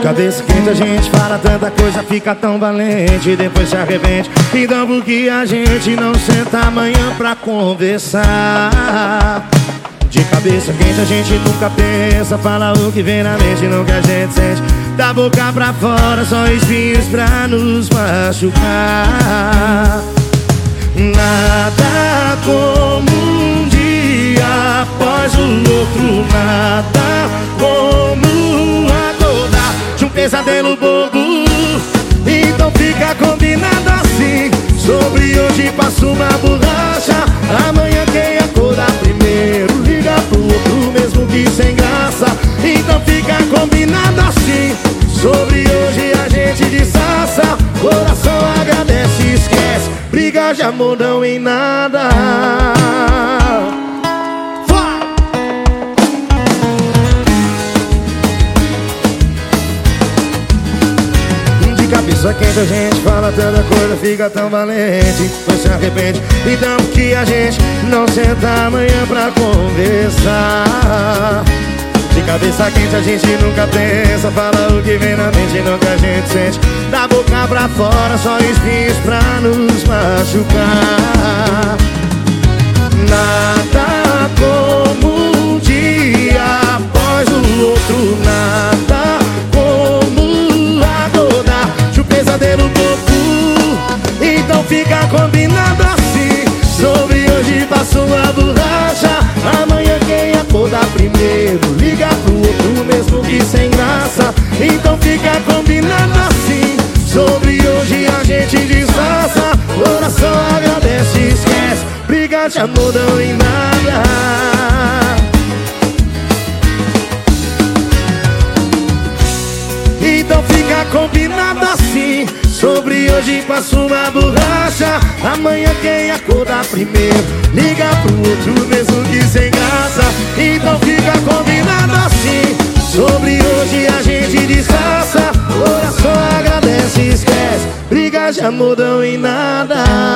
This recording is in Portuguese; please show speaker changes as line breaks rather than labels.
cabeça quente a gente fala tanta coisa, fica tão valente. Depois se arrepende Então por que a gente não senta amanhã pra conversar? De cabeça quente a gente nunca pensa Fala o que vem na mente, não que a gente sente. Da boca pra fora, só espinhos pra nos machucar. Nada como combinado assim. Sobre hoje a gente desaça Coração agradece e esquece. Briga amor não em nada. De cabeça quente a gente fala tanta coisa, fica tão valente. Depois se arrepende, então que a gente não senta amanhã pra conversar cabeça quente a gente nunca pensa, fala o que vem na mente, não que a gente sente. Da boca pra fora, só espinhos pra nos machucar Amor não em nada. Então fica combinado assim. Sobre hoje passo uma borracha. Amanhã quem acordar primeiro Liga pro outro mesmo que sem graça. Então fica combinado assim. Sobre hoje a gente disfarça. Coração agradece e esquece. Briga de amor não em nada